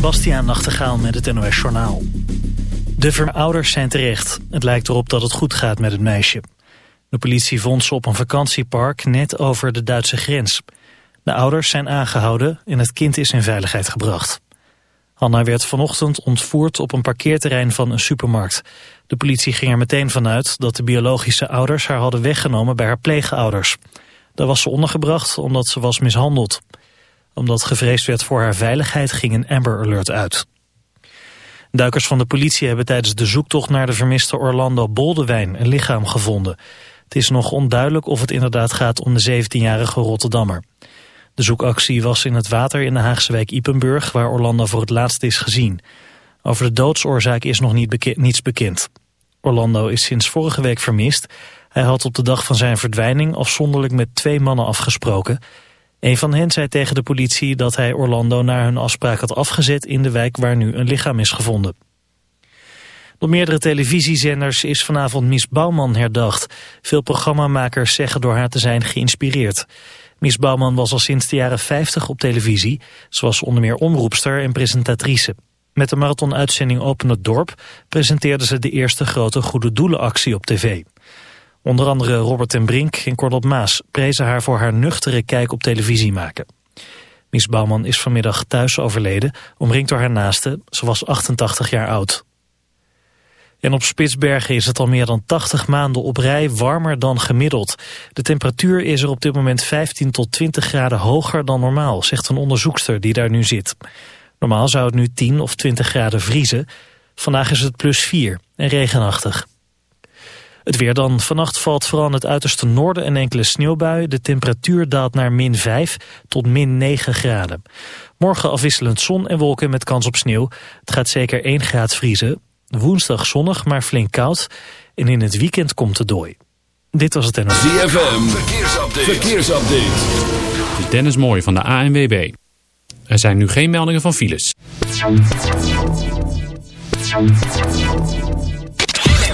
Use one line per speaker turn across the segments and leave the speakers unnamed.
Bastiaan Nachtegaal met het NOS Journaal. De verouders zijn terecht. Het lijkt erop dat het goed gaat met het meisje. De politie vond ze op een vakantiepark net over de Duitse grens. De ouders zijn aangehouden en het kind is in veiligheid gebracht. Hanna werd vanochtend ontvoerd op een parkeerterrein van een supermarkt. De politie ging er meteen vanuit dat de biologische ouders haar hadden weggenomen bij haar pleegouders. Daar was ze ondergebracht omdat ze was mishandeld omdat gevreesd werd voor haar veiligheid ging een Amber Alert uit. Duikers van de politie hebben tijdens de zoektocht naar de vermiste Orlando Boldewijn een lichaam gevonden. Het is nog onduidelijk of het inderdaad gaat om de 17-jarige Rotterdammer. De zoekactie was in het water in de Haagse wijk Ipenburg, waar Orlando voor het laatst is gezien. Over de doodsoorzaak is nog niet niets bekend. Orlando is sinds vorige week vermist. Hij had op de dag van zijn verdwijning afzonderlijk met twee mannen afgesproken. Een van hen zei tegen de politie dat hij Orlando naar hun afspraak had afgezet in de wijk waar nu een lichaam is gevonden. Op meerdere televisiezenders is vanavond Mies Bouwman herdacht. Veel programmamakers zeggen door haar te zijn geïnspireerd. Mies Bouwman was al sinds de jaren 50 op televisie. Ze was onder meer omroepster en presentatrice. Met de marathonuitzending Open het Dorp presenteerde ze de eerste grote goede doelenactie op tv. Onder andere Robert en Brink en Cornel Maas prezen haar voor haar nuchtere kijk op televisie maken. Mies Bouwman is vanmiddag thuis overleden, omringd door haar naasten. Ze was 88 jaar oud. En op Spitsbergen is het al meer dan 80 maanden op rij warmer dan gemiddeld. De temperatuur is er op dit moment 15 tot 20 graden hoger dan normaal, zegt een onderzoekster die daar nu zit. Normaal zou het nu 10 of 20 graden vriezen. Vandaag is het plus 4 en regenachtig. Het weer dan. Vannacht valt vooral in het uiterste noorden een enkele sneeuwbui. De temperatuur daalt naar min 5 tot min 9 graden. Morgen afwisselend zon en wolken met kans op sneeuw. Het gaat zeker 1 graad vriezen. Woensdag zonnig, maar flink koud. En in het weekend komt het dooi. Dit was het NOS.
ZFM, verkeersupdate. verkeersupdate.
Dennis Mooij van de ANWB. Er zijn nu geen meldingen van files.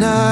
The.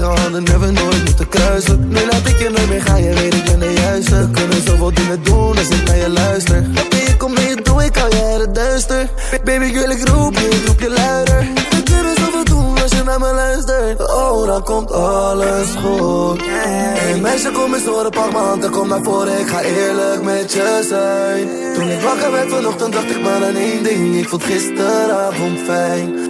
Overwege handen, never nooit moeten kruisen. Nu laat ik je nooit meer gaan, je weet ik ben de juiste. We kunnen zoveel dingen doen als ik naar je luister. Oké, ik kom mee, doe ik al jaren duister. Baby girl, ik roep je, ik roep je luider. We kunnen zoveel doen als je naar me luistert. Oh, dan komt alles goed. Hey meisje, kom eens horen, pak m'n hand en kom naar voren. Ik ga eerlijk met je zijn. Toen ik wakker werd vanochtend, dacht ik maar aan één ding. Ik vond gisteravond fijn.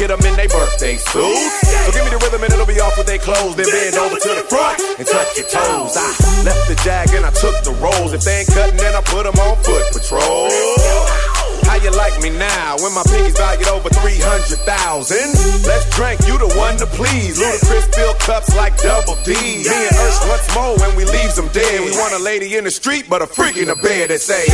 get
them in their birthday suits. So give me the rhythm and it'll be off with their clothes. Then bend over to the front and touch your toes. I left the jag and I took the rolls. If they ain't cutting, then I put them on foot patrol. How you like me now when my pinkies valued over 300,000? Let's drink, you the one to please. Ludacris fill cups like double D. Me and Ursh once more when we leave them dead. We want a lady in the street, but a freak in the bed that say,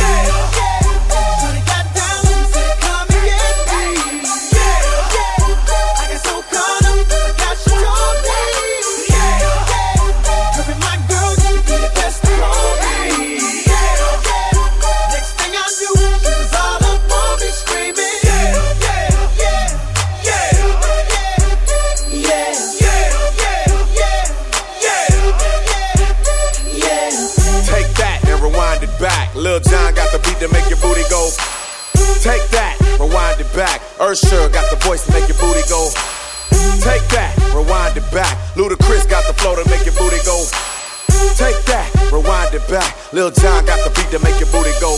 back. Lil John got the beat to make your booty go. Take that, rewind it back. Usher got the voice to make your booty go. Take that, rewind it back. Ludacris got the flow to make your booty go. Take that, rewind it back. Lil John got the beat to make your booty go.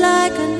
Like a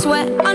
sweat.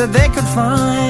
that they could find.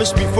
promised before.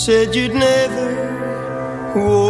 said you'd never walk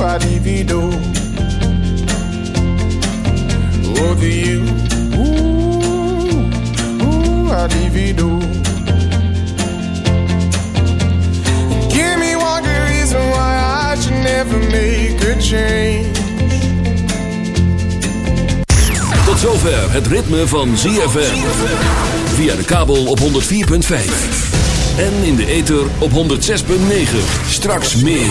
you, ooh, I divido. Oh, to you, ooh, ooh, I divido. Give me one good reason why I should never make a change.
Tot zover het ritme van ZFM. Via de kabel op 104.5. En in de ether op 106.9. Straks meer.